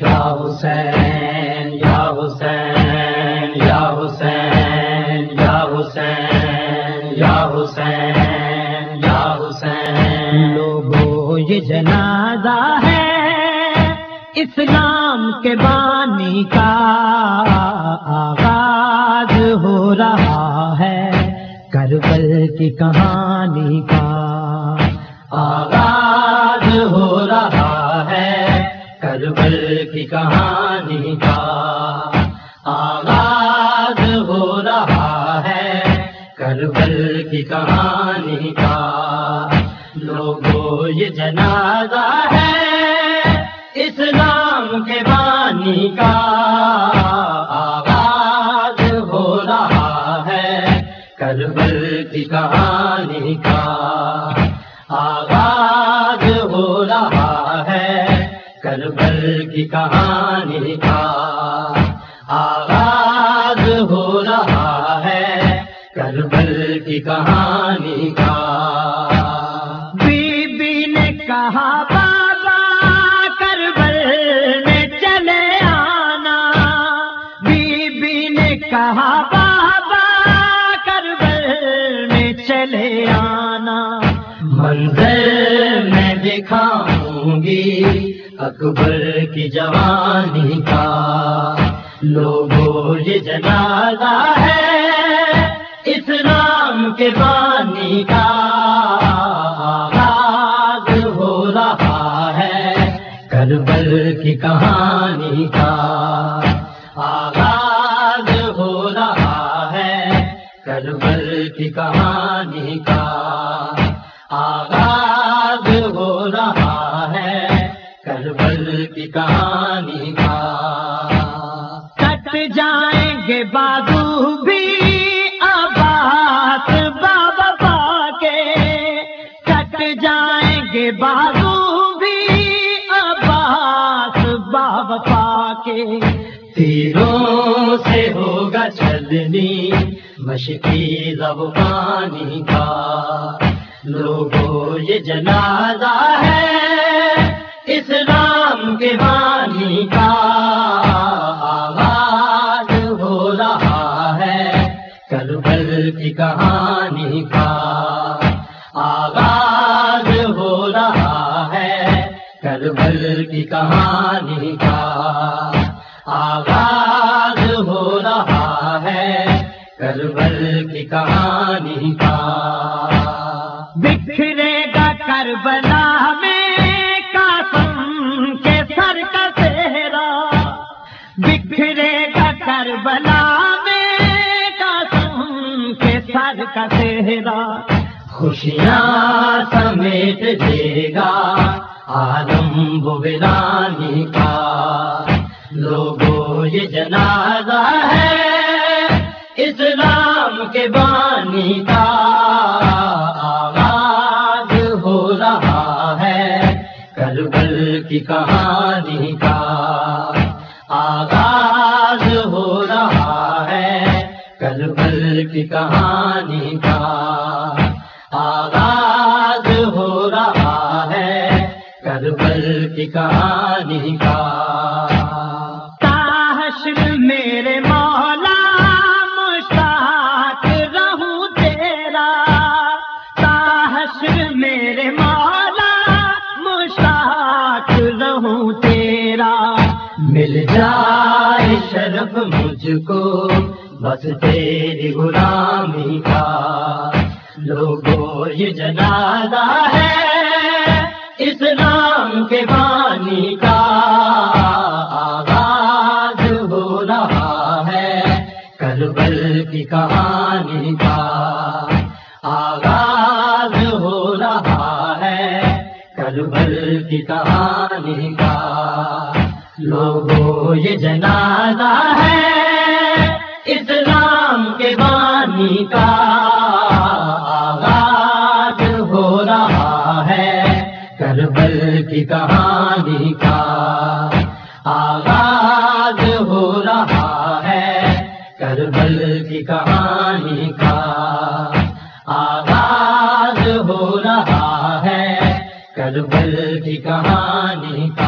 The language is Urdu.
یا حسین یا حسین یا حسین یا حسین یا حسین یا حسین۔ لوگو، یہ جنازہ ہے اسلام کے بانی کا آغاز ہو رہا ہے۔ کربل کی کہانی کا آغاز کربل کی کہانی کا آغاز ہو رہا ہے۔ کربل کی کہانی کا لوگوں یہ جنازہ ہے۔ اسلام کے بانی کا آغاز ہو رہا ہے۔ کربل کی کہانی کا کربل کی کہانی کا آغاز ہو رہا ہے کربل کی کہانی کا۔ بی بی نے کہا، بابا کربل میں چلے آنا۔ بی بی نے کہا منظر میں دکھاؤں گی اکبر کی جوانی کا۔ لوگوں یہ جنازہ ہے اسلام کے بانی کا۔ آغاز ہو رہا ہے کربل کی کہانی کا۔ آغاز ہو رہا ہے کربل کی کہانی کا۔ آغاز جائیں گے بازو بھی آباد، بابا پا کے کٹ جائیں گے بازو بھی آباد، بابا پا کے تیروں سے ہوگا چلنی مشکی زبانی کا۔ لوگوں، یہ جنازہ ہے اسلام کے بانی کی کہانی کا آغاز ہو رہا ہے۔ کربل کی کہانی کا آغاز ہو رہا ہے۔ کربل کی کہانی کا بکھرے گا کربلا میں قاسم کے سر کا چہرہ بکھرے گا کربلا چہرہ، خوشیاں سمیٹ دے گا۔ عالم بلانی کا۔ لوگوں، یہ جنازہ ہے اسلام کے بانی کا۔ آغاز ہو رہا ہے کربل کی کہانی کا۔ آغاز کربل کی کہانی کا آغاز ہو رہا ہے کربل کی کہانی کا۔ تاحشر میرے مولا، مشتاق رہوں تیرا۔ تاحشر میرے مولا، مشتاق رہوں تیرا۔ مل جائے شرف مجھ کو بس تیری غلامی کا لوگوں یہ جنازہ ہے اسلام کے بانی کا آغاز ہو رہا ہے کربل کی کہانی کا آغاز ہو رہا ہے کربل کی کہانی کا لوگوں یہ جنازہ ہے اسلام کے بانی کا آغاز ہو رہا ہے۔ کربل کی کہانی کا آغاز ہو رہا ہے۔ کربل کی کہانی کا آغاز ہو رہا ہے۔ کربل کی کہانی کا